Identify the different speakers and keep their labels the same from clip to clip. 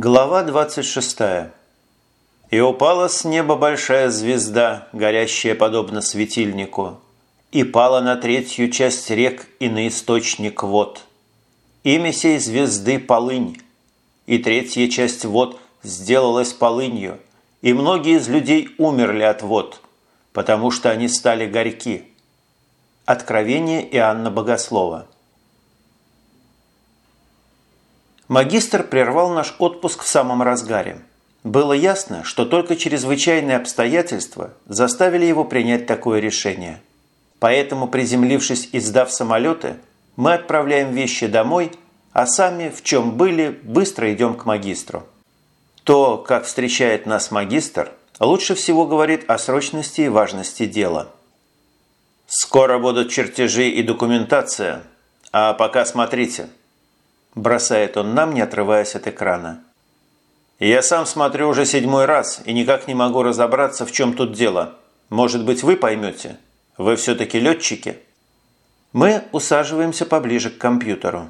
Speaker 1: Глава 26. «И упала с неба большая звезда, горящая подобно светильнику, и пала на третью часть рек и на источник вод. Имя сей звезды – полынь, и третья часть вод сделалась полынью, и многие из людей умерли от вод, потому что они стали горьки». Откровение Иоанна Богослова – Магистр прервал наш отпуск в самом разгаре. Было ясно, что только чрезвычайные обстоятельства заставили его принять такое решение. Поэтому, приземлившись и сдав самолеты, мы отправляем вещи домой, а сами, в чем были, быстро идем к магистру. То, как встречает нас магистр, лучше всего говорит о срочности и важности дела. «Скоро будут чертежи и документация, а пока смотрите – Бросает он нам, не отрываясь от экрана. «Я сам смотрю уже седьмой раз и никак не могу разобраться, в чем тут дело. Может быть, вы поймете? Вы все-таки летчики?» Мы усаживаемся поближе к компьютеру.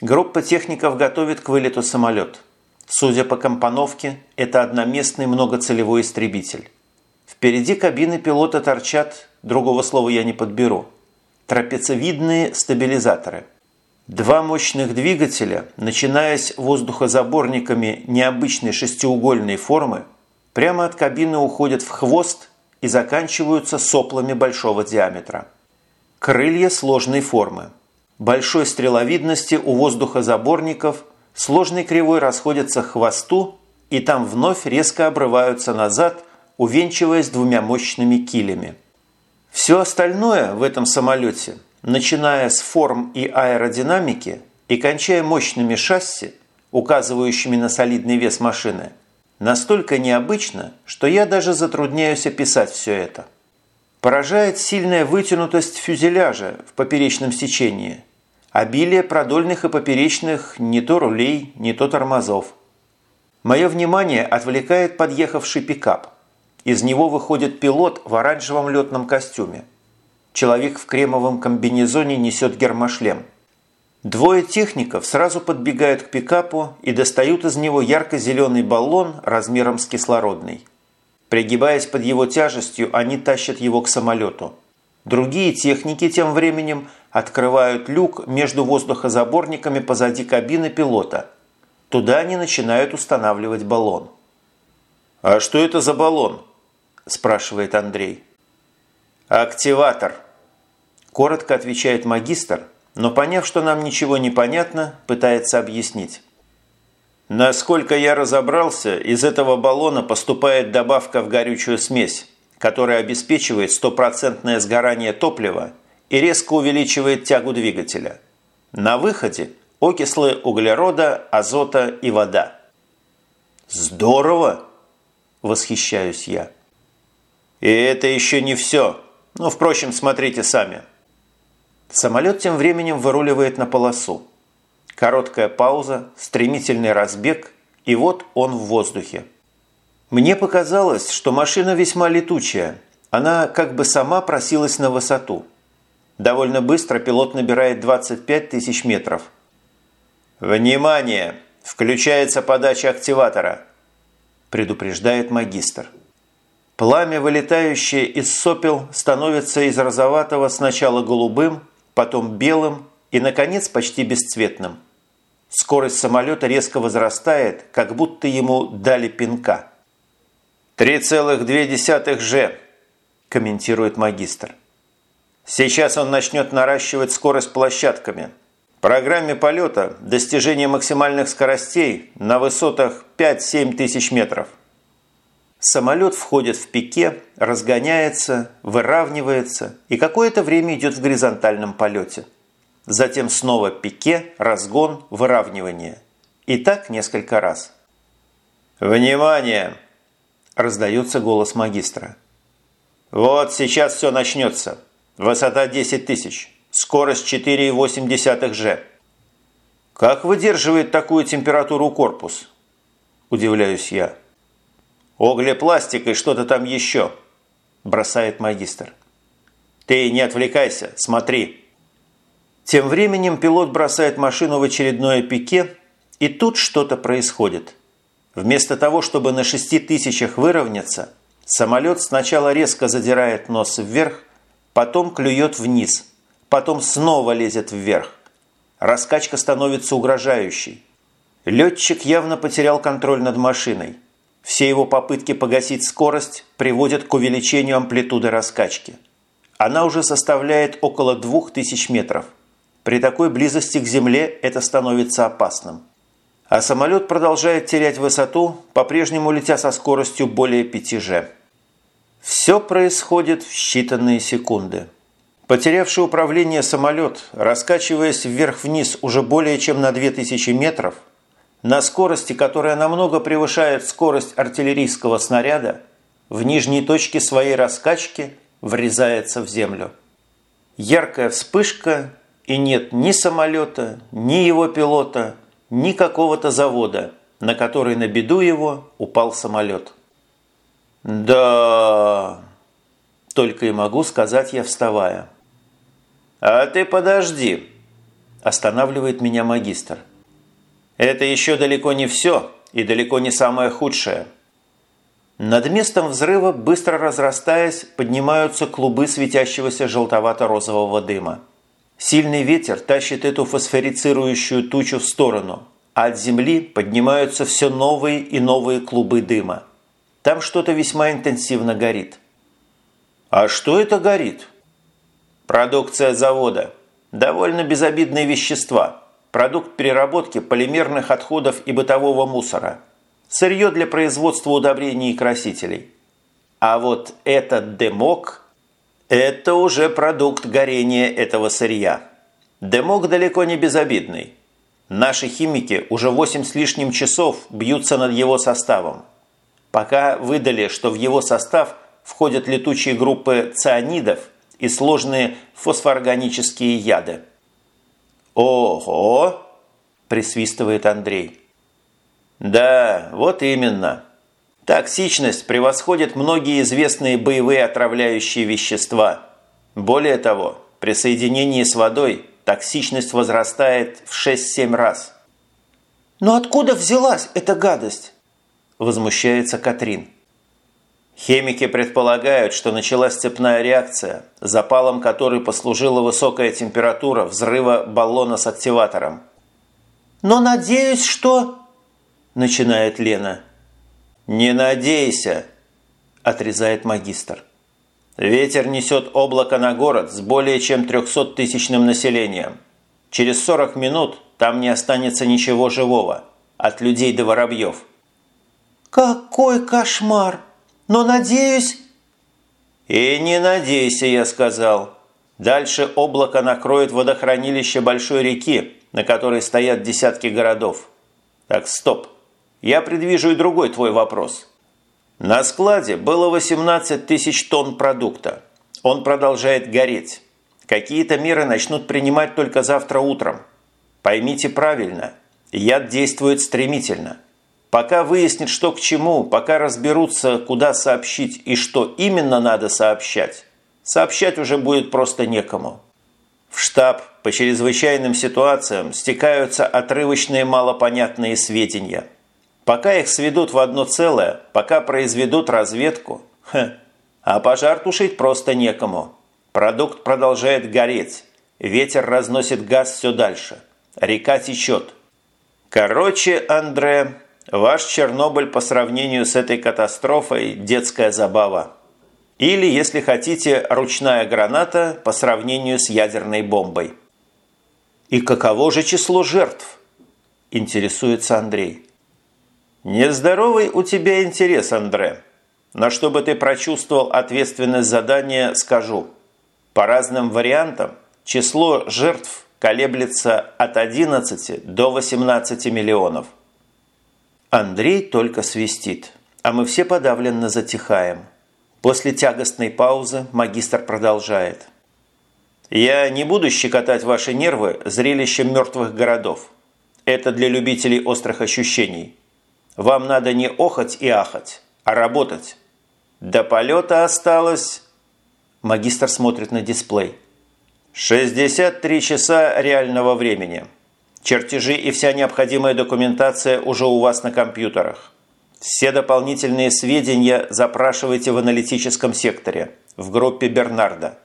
Speaker 1: Группа техников готовит к вылету самолет. Судя по компоновке, это одноместный многоцелевой истребитель. Впереди кабины пилота торчат, другого слова я не подберу, трапециевидные стабилизаторы – Два мощных двигателя, начинаясь воздухозаборниками необычной шестиугольной формы, прямо от кабины уходят в хвост и заканчиваются соплами большого диаметра. Крылья сложной формы. Большой стреловидности у воздухозаборников сложной кривой расходятся к хвосту и там вновь резко обрываются назад, увенчиваясь двумя мощными килями. Все остальное в этом самолете – начиная с форм и аэродинамики и кончая мощными шасси, указывающими на солидный вес машины, настолько необычно, что я даже затрудняюсь описать все это. Поражает сильная вытянутость фюзеляжа в поперечном сечении, обилие продольных и поперечных не то рулей, не то тормозов. Мое внимание отвлекает подъехавший пикап. Из него выходит пилот в оранжевом летном костюме – Человек в кремовом комбинезоне несет гермошлем. Двое техников сразу подбегают к пикапу и достают из него ярко-зеленый баллон размером с кислородный. Пригибаясь под его тяжестью, они тащат его к самолету. Другие техники тем временем открывают люк между воздухозаборниками позади кабины пилота. Туда они начинают устанавливать баллон. «А что это за баллон?» – спрашивает Андрей. «Активатор», Коротко отвечает магистр, но поняв, что нам ничего не понятно, пытается объяснить. Насколько я разобрался, из этого баллона поступает добавка в горючую смесь, которая обеспечивает стопроцентное сгорание топлива и резко увеличивает тягу двигателя. На выходе окислы углерода, азота и вода. «Здорово!» – восхищаюсь я. «И это еще не все. Ну, впрочем, смотрите сами». Самолет тем временем выруливает на полосу. Короткая пауза, стремительный разбег, и вот он в воздухе. Мне показалось, что машина весьма летучая. Она как бы сама просилась на высоту. Довольно быстро пилот набирает 25 тысяч метров. «Внимание! Включается подача активатора!» предупреждает магистр. Пламя, вылетающее из сопел, становится из розоватого сначала голубым, потом белым и, наконец, почти бесцветным. Скорость самолета резко возрастает, как будто ему дали пинка. «3,2 Ж», – комментирует магистр. «Сейчас он начнет наращивать скорость площадками. В программе полета достижение максимальных скоростей на высотах 5-7 тысяч метров». Самолет входит в пике, разгоняется, выравнивается и какое-то время идет в горизонтальном полете. Затем снова пике, разгон, выравнивание. И так несколько раз. «Внимание!» – раздается голос магистра. «Вот сейчас все начнется. Высота 10 тысяч. Скорость 4,8 G. Как выдерживает такую температуру корпус?» – удивляюсь я. «Углепластик и что-то там еще», – бросает магистр. «Ты не отвлекайся, смотри». Тем временем пилот бросает машину в очередное пике, И тут что-то происходит. Вместо того, чтобы на шести тысячах выровняться, самолет сначала резко задирает нос вверх, потом клюет вниз, потом снова лезет вверх. Раскачка становится угрожающей. Летчик явно потерял контроль над машиной. Все его попытки погасить скорость приводят к увеличению амплитуды раскачки. Она уже составляет около 2000 метров. При такой близости к Земле это становится опасным. А самолет продолжает терять высоту, по-прежнему летя со скоростью более 5G. Все происходит в считанные секунды. Потерявший управление самолет, раскачиваясь вверх-вниз уже более чем на 2000 метров, на скорости, которая намного превышает скорость артиллерийского снаряда, в нижней точке своей раскачки врезается в землю. Яркая вспышка, и нет ни самолета, ни его пилота, ни какого-то завода, на который на беду его упал самолет. «Да...» – только и могу сказать я, вставая. «А ты подожди!» – останавливает меня магистр – это еще далеко не все и далеко не самое худшее. Над местом взрыва, быстро разрастаясь, поднимаются клубы светящегося желтовато-розового дыма. Сильный ветер тащит эту фосфорицирующую тучу в сторону, а от земли поднимаются все новые и новые клубы дыма. Там что-то весьма интенсивно горит. А что это горит? Продукция завода. Довольно безобидные вещества – продукт переработки полимерных отходов и бытового мусора, сырье для производства удобрений и красителей. А вот этот дымок – это уже продукт горения этого сырья. Дымок далеко не безобидный. Наши химики уже 8 с лишним часов бьются над его составом. Пока выдали, что в его состав входят летучие группы цианидов и сложные фосфоорганические яды – «Ого!» – присвистывает Андрей. «Да, вот именно. Токсичность превосходит многие известные боевые отравляющие вещества. Более того, при соединении с водой токсичность возрастает в 6-7 раз». «Но откуда взялась эта гадость?» – возмущается Катрин. Химики предполагают, что началась цепная реакция, запалом которой послужила высокая температура взрыва баллона с активатором. «Но надеюсь, что...» – начинает Лена. «Не надейся!» – отрезает магистр. «Ветер несет облако на город с более чем 300-тысячным населением. Через 40 минут там не останется ничего живого, от людей до воробьев».
Speaker 2: «Какой кошмар!» Но надеюсь...»
Speaker 1: «И не надейся, я сказал. Дальше облако накроет водохранилище большой реки, на которой стоят десятки городов. Так, стоп. Я предвижу и другой твой вопрос. На складе было 18 тысяч тонн продукта. Он продолжает гореть. Какие-то меры начнут принимать только завтра утром. Поймите правильно, яд действует стремительно. Пока выяснит, что к чему, пока разберутся, куда сообщить и что именно надо сообщать, сообщать уже будет просто некому. В штаб по чрезвычайным ситуациям стекаются отрывочные малопонятные сведения. Пока их сведут в одно целое, пока произведут разведку, хе, а пожар тушить просто некому. Продукт продолжает гореть, ветер разносит газ все дальше, река течет. Короче, Андре, Ваш Чернобыль по сравнению с этой катастрофой – детская забава. Или, если хотите, ручная граната по сравнению с ядерной бомбой. И каково же число жертв? Интересуется Андрей. Нездоровый у тебя интерес, Андре. Но чтобы ты прочувствовал ответственность задания, скажу. По разным вариантам число жертв колеблется от 11 до 18 миллионов – Андрей только свистит, а мы все подавленно затихаем. После тягостной паузы магистр продолжает. «Я не буду щекотать ваши нервы зрелищем мертвых городов. Это для любителей острых ощущений. Вам надо не охать и ахать, а работать. До полета осталось...» Магистр смотрит на дисплей. «63 часа реального времени. Чертежи и вся необходимая документация уже у вас на компьютерах. Все дополнительные сведения запрашивайте в аналитическом секторе, в группе Бернарда.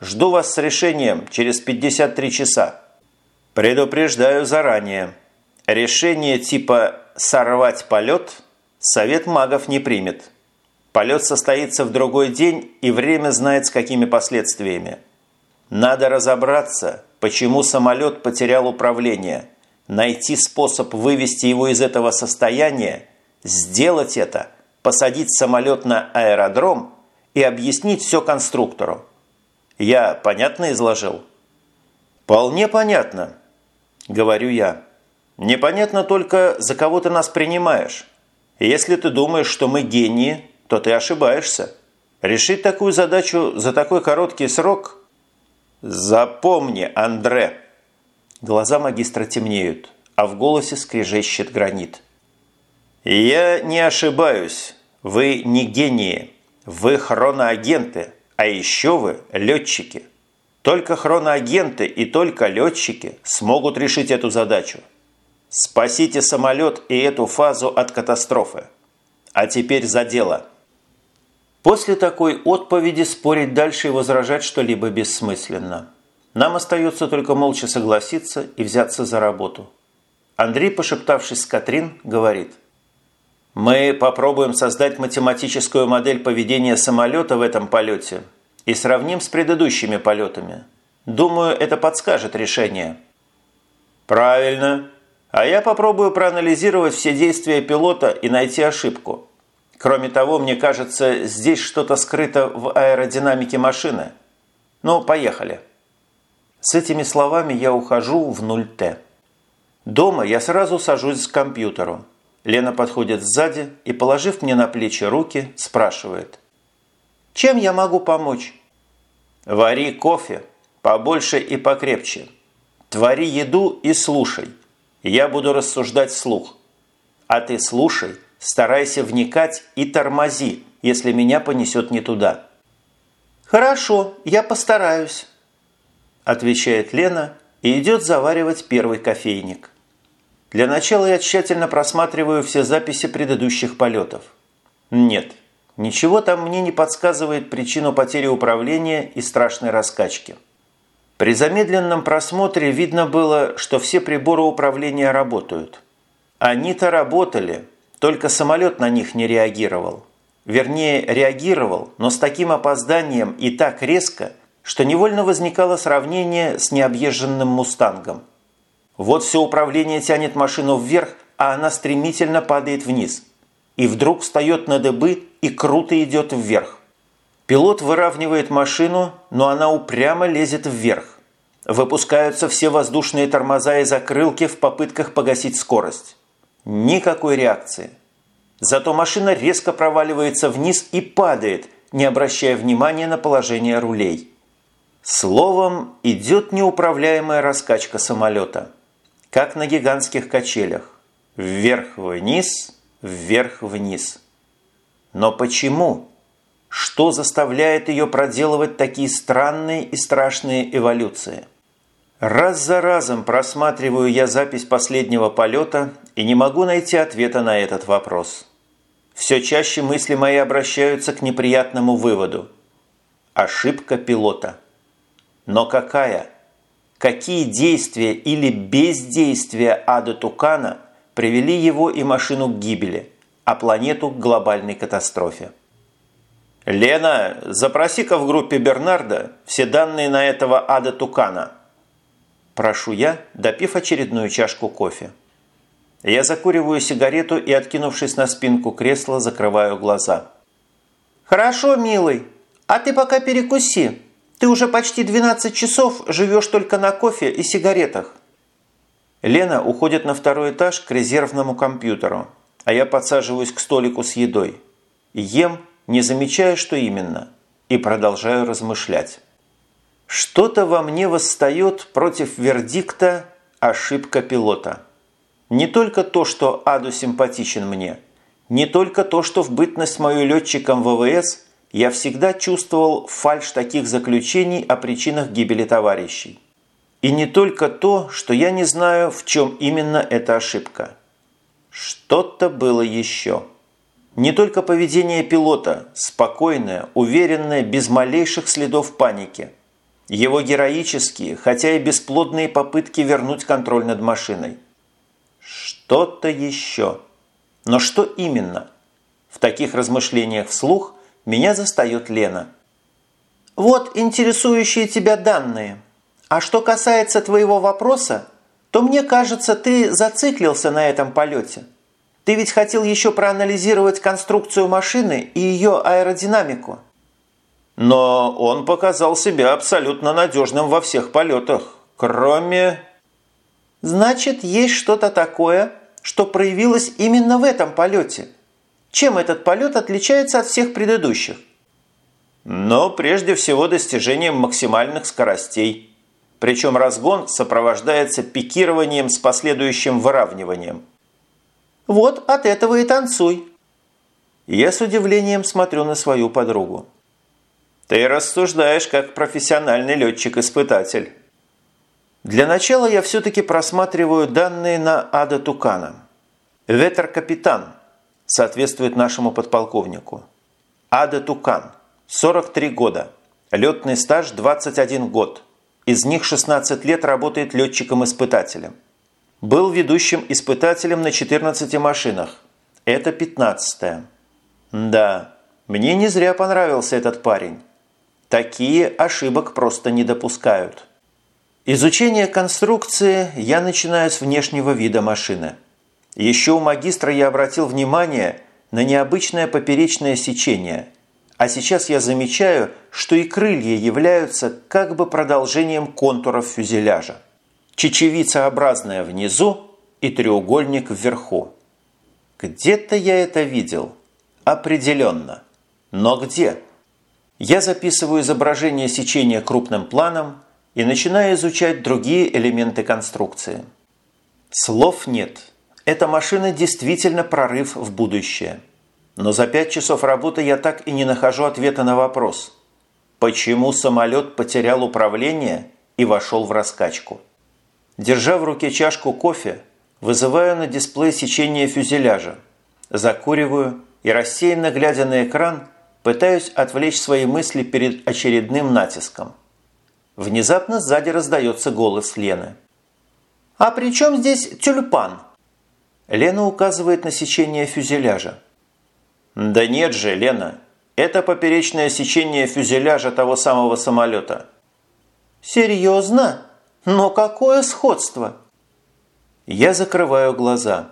Speaker 1: Жду вас с решением через 53 часа. Предупреждаю заранее. Решение типа «сорвать полет» Совет магов не примет. Полет состоится в другой день, и время знает с какими последствиями. Надо разобраться, почему самолет потерял управление, найти способ вывести его из этого состояния Сделать это, посадить самолет на аэродром и объяснить все конструктору. Я понятно изложил? Вполне понятно, говорю я. Непонятно только, за кого ты нас принимаешь. Если ты думаешь, что мы гении, то ты ошибаешься. Решить такую задачу за такой короткий срок... Запомни, Андре. Глаза магистра темнеют, а в голосе скрежещет гранит. «Я не ошибаюсь. Вы не гении. Вы хроноагенты, а еще вы летчики. Только хроноагенты и только летчики смогут решить эту задачу. Спасите самолет и эту фазу от катастрофы. А теперь за дело». После такой отповеди спорить дальше и возражать что-либо бессмысленно. Нам остается только молча согласиться и взяться за работу. Андрей, пошептавшись с Катрин, говорит – мы попробуем создать математическую модель поведения самолета в этом полете и сравним с предыдущими полетами. Думаю, это подскажет решение. Правильно. А я попробую проанализировать все действия пилота и найти ошибку. Кроме того, мне кажется, здесь что-то скрыто в аэродинамике машины. Ну, поехали. С этими словами я ухожу в 0Т. Дома я сразу сажусь к компьютеру. Лена подходит сзади и, положив мне на плечи руки, спрашивает. «Чем я могу помочь?» «Вари кофе, побольше и покрепче. Твори еду и слушай. Я буду рассуждать вслух. А ты слушай, старайся вникать и тормози, если меня понесет не туда».
Speaker 2: «Хорошо, я постараюсь», – отвечает Лена и идет заваривать первый кофейник. Для начала я тщательно просматриваю все записи предыдущих полетов. Нет, ничего там мне не подсказывает причину потери управления и страшной раскачки. При замедленном просмотре видно было, что все приборы управления работают. Они-то работали, только самолет на них не реагировал. Вернее, реагировал, но с таким опозданием и так резко, что невольно возникало сравнение с необъезженным «Мустангом». Вот все управление тянет машину вверх, а она стремительно падает вниз. И вдруг встает на дыбы и круто идет вверх. Пилот выравнивает машину, но она упрямо лезет вверх. Выпускаются все воздушные тормоза и закрылки в попытках погасить скорость. Никакой реакции. Зато машина резко проваливается вниз и падает, не обращая внимания на положение рулей. Словом, идет неуправляемая раскачка самолета – как на гигантских качелях. Вверх-вниз, вверх-вниз. Но почему? Что заставляет ее проделывать такие странные и страшные эволюции? Раз за разом просматриваю я запись последнего полета и не могу найти ответа на этот вопрос. Все чаще мысли мои обращаются к неприятному выводу. Ошибка пилота. Но какая? какие действия или бездействия ада Тукана привели его и машину к гибели, а планету к глобальной катастрофе. «Лена, запроси-ка в группе Бернарда все данные на этого ада Тукана». Прошу я, допив очередную чашку кофе. Я закуриваю сигарету и, откинувшись на спинку кресла, закрываю глаза.
Speaker 3: «Хорошо, милый, а ты пока перекуси. Ты уже почти 12 часов живешь только на кофе и сигаретах».
Speaker 1: Лена уходит на второй этаж к резервному компьютеру, а я подсаживаюсь к столику с едой. Ем, не замечая, что именно, и продолжаю размышлять. Что-то во мне восстает против вердикта «ошибка пилота». Не только то, что Аду симпатичен мне, не только то, что в бытность мою летчиком ВВС я всегда чувствовал фальш таких заключений о причинах гибели товарищей. И не только то, что я не знаю, в чем именно эта ошибка. Что-то было еще. Не только поведение пилота, спокойное, уверенное, без малейших следов паники. Его героические, хотя и бесплодные попытки вернуть контроль над машиной. Что-то еще. Но что именно? В таких размышлениях вслух меня застает Лена.
Speaker 3: «Вот интересующие тебя данные», а что касается твоего вопроса, то мне кажется, ты зациклился на этом полете. Ты ведь хотел еще проанализировать конструкцию машины и ее аэродинамику.
Speaker 1: Но он показал себя абсолютно надежным во всех полетах, кроме...
Speaker 3: Значит, есть что-то такое, что проявилось именно в этом полете. Чем этот полет отличается от всех предыдущих?
Speaker 1: Но прежде всего достижением максимальных скоростей – причем разгон сопровождается пикированием с последующим выравниванием.
Speaker 3: «Вот от этого и танцуй!»
Speaker 1: Я с удивлением смотрю на свою подругу. «Ты рассуждаешь как профессиональный летчик-испытатель». Для начала я все-таки просматриваю данные на Ада Тукана. Ветер-капитан соответствует нашему подполковнику. Ада Тукан, 43 года, летный стаж 21 год – из них 16 лет работает летчиком-испытателем. Был ведущим испытателем на 14 машинах. Это 15-я. Да, мне не зря понравился этот парень. Такие ошибок просто не допускают. Изучение конструкции я начинаю с внешнего вида машины. Еще у магистра я обратил внимание на необычное поперечное сечение – а сейчас я замечаю, что и крылья являются как бы продолжением контуров фюзеляжа. Чечевицеобразная внизу и треугольник вверху. Где-то я это видел. Определенно. Но где? Я записываю изображение сечения крупным планом и начинаю изучать другие элементы конструкции. Слов нет. Эта машина действительно прорыв в будущее. Но за пять часов работы я так и не нахожу ответа на вопрос, почему самолет потерял управление и вошел в раскачку. Держа в руке чашку кофе, вызываю на дисплей сечение фюзеляжа, закуриваю и, рассеянно глядя на экран, пытаюсь отвлечь свои мысли перед очередным натиском. Внезапно сзади раздается голос Лены.
Speaker 3: «А при чем здесь тюльпан?»
Speaker 1: Лена указывает на сечение фюзеляжа. Да нет же, Лена. Это поперечное сечение фюзеляжа того самого самолета.
Speaker 3: Серьезно? Но какое сходство?
Speaker 1: Я закрываю глаза.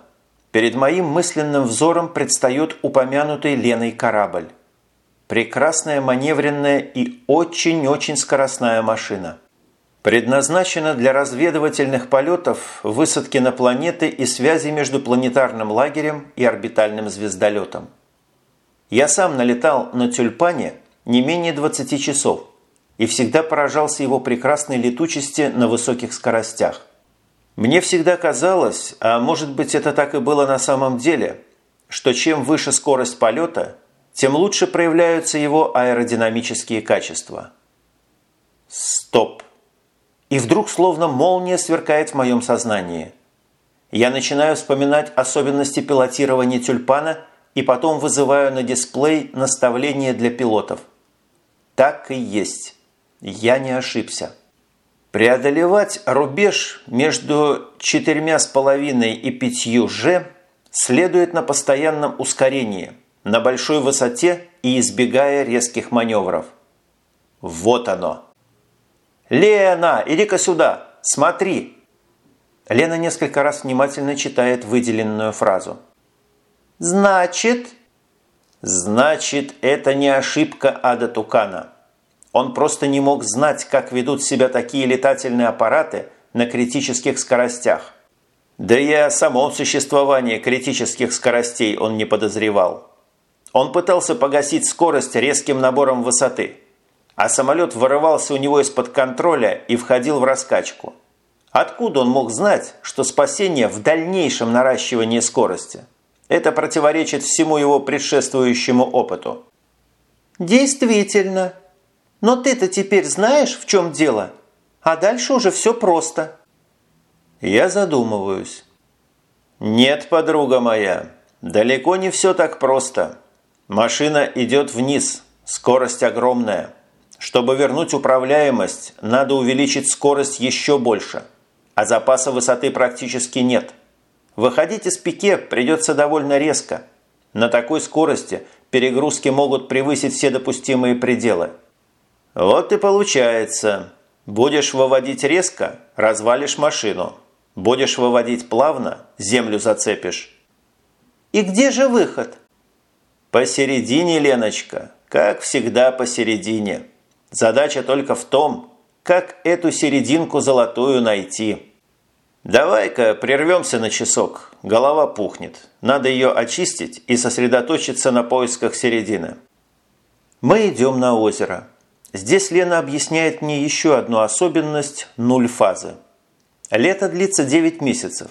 Speaker 1: Перед моим мысленным взором предстает упомянутый Леной корабль. Прекрасная маневренная и очень-очень скоростная машина. Предназначена для разведывательных полетов, высадки на планеты и связи между планетарным лагерем и орбитальным звездолетом. Я сам налетал на тюльпане не менее 20 часов и всегда поражался его прекрасной летучести на высоких скоростях. Мне всегда казалось, а может быть это так и было на самом деле, что чем выше скорость полета, тем лучше проявляются его аэродинамические качества. Стоп! И вдруг словно молния сверкает в моем сознании. Я начинаю вспоминать особенности пилотирования тюльпана – и потом вызываю на дисплей наставление для пилотов. Так и есть. Я не ошибся. Преодолевать рубеж между четырьмя с половиной и пятью G следует на постоянном ускорении, на большой высоте и избегая резких маневров. Вот оно. «Лена, иди-ка сюда! Смотри!» Лена несколько раз внимательно читает выделенную фразу –
Speaker 3: Значит?
Speaker 1: Значит, это не ошибка Ада Тукана. Он просто не мог знать, как ведут себя такие летательные аппараты на критических скоростях. Да и о самом существовании критических скоростей он не подозревал. Он пытался погасить скорость резким набором высоты, а самолет вырывался у него из-под контроля и входил в раскачку. Откуда он мог знать, что спасение в дальнейшем наращивании скорости – это противоречит всему его предшествующему опыту.
Speaker 3: Действительно. Но ты-то теперь знаешь, в чем дело? А дальше уже все просто.
Speaker 1: Я задумываюсь. Нет, подруга моя, далеко не все так просто. Машина идет вниз, скорость огромная. Чтобы вернуть управляемость, надо увеличить скорость еще больше, а запаса высоты практически нет. Выходить из пике придется довольно резко. На такой скорости перегрузки могут превысить все допустимые пределы. Вот и получается. Будешь выводить резко – развалишь машину. Будешь выводить плавно – землю зацепишь.
Speaker 3: И где же выход?
Speaker 1: Посередине, Леночка. Как всегда посередине. Задача только в том, как эту серединку золотую найти. Давай-ка прервемся на часок. Голова пухнет. Надо ее очистить и сосредоточиться на поисках середины. Мы идем на озеро. Здесь Лена объясняет мне еще одну особенность – нуль фазы. Лето длится 9 месяцев,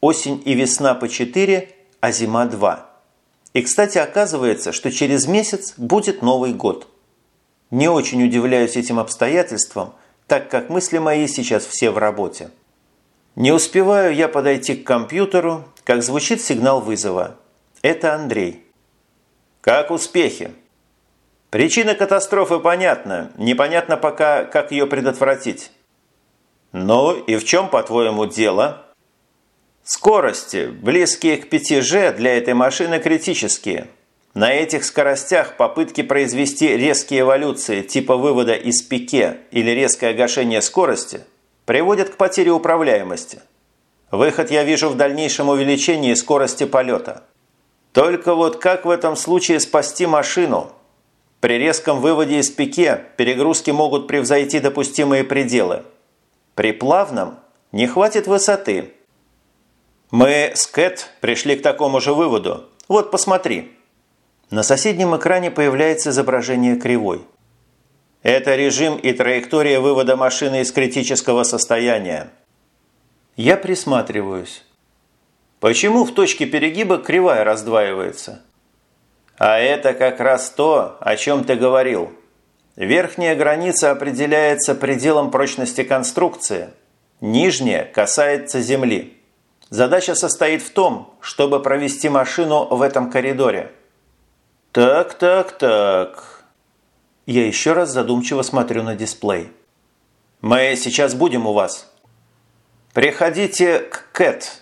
Speaker 1: осень и весна по 4, а зима 2. И, кстати, оказывается, что через месяц будет Новый год. Не очень удивляюсь этим обстоятельствам, так как мысли мои сейчас все в работе. Не успеваю я подойти к компьютеру, как звучит сигнал вызова. Это Андрей. «Как успехи?» Причина катастрофы понятна, непонятно пока, как ее предотвратить. Ну и в чем, по-твоему, дело? Скорости, близкие к 5G, для этой машины критические. На этих скоростях попытки произвести резкие эволюции типа вывода из пике или резкое гашение скорости приводят к потере управляемости. Выход я вижу в дальнейшем увеличении скорости полета. Только вот как в этом случае спасти машину – при резком выводе из пике перегрузки могут превзойти допустимые пределы. При плавном не хватит высоты. Мы с Кэт пришли к такому же выводу. Вот посмотри. На соседнем экране появляется изображение кривой. Это режим и траектория вывода машины из критического состояния. Я присматриваюсь. Почему в точке перегиба кривая раздваивается? А это как раз то, о чем ты говорил. Верхняя граница определяется пределом прочности конструкции. Нижняя касается земли. Задача состоит в том, чтобы провести машину в этом коридоре. Так, так, так. Я еще раз задумчиво смотрю на дисплей. Мы сейчас будем у вас. Приходите к Кэт